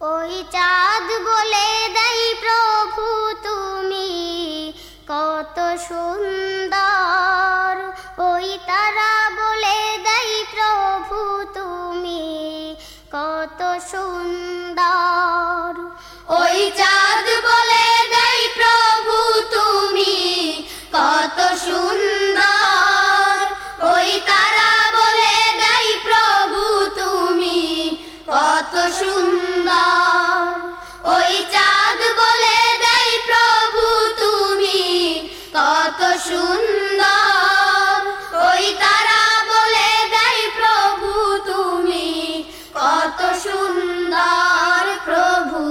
ওই চাঁদ বলে দেই প্রভু তুমি। কত সুন্দর সুন্দর। ওই তারা বলে দেয়, প্রভু তুমি কত সুন্দর, প্রভু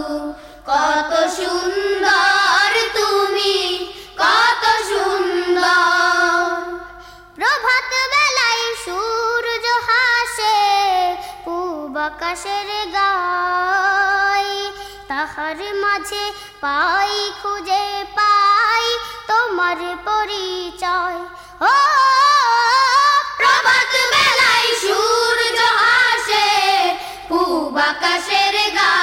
কত সুন্দর, তুমি কত সুন্দর। প্রভাত বেলায় সূর্য হাসে, পূব তাহার মাঝে পাই খুঁজে পাই তোমার পরিচয়। ও প্রভাত বেলায় সূর্য আসে পূব আকাশের গা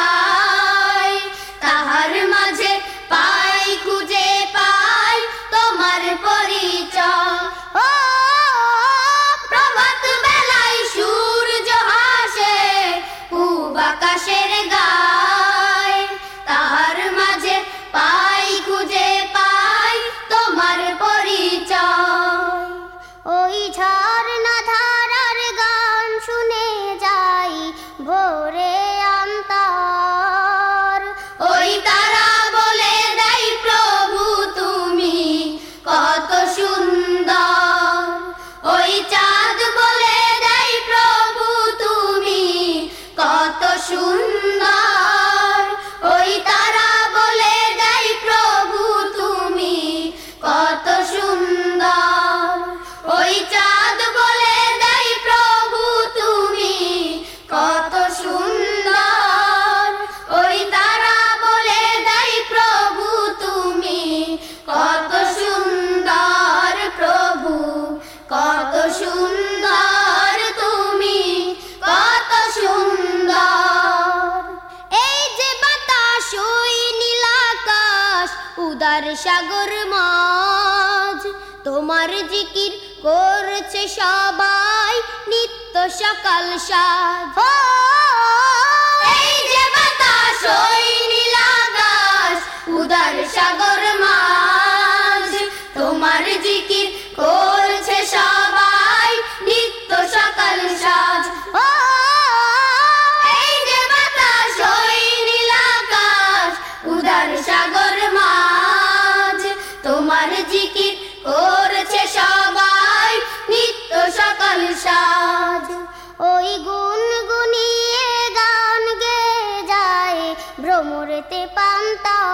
তার সাগর মাঝ। তোমার জিকির করছে সবাই, নিত্য সকাল সাধ। এই যে বাতাস, ওই উদার সাগর তোমার জিকির করছে সবাই। নিত্য সকাল সাজ। ওই গুণ গুনিয়ে গান গে যায়। ভ্রমরেতে পান্তা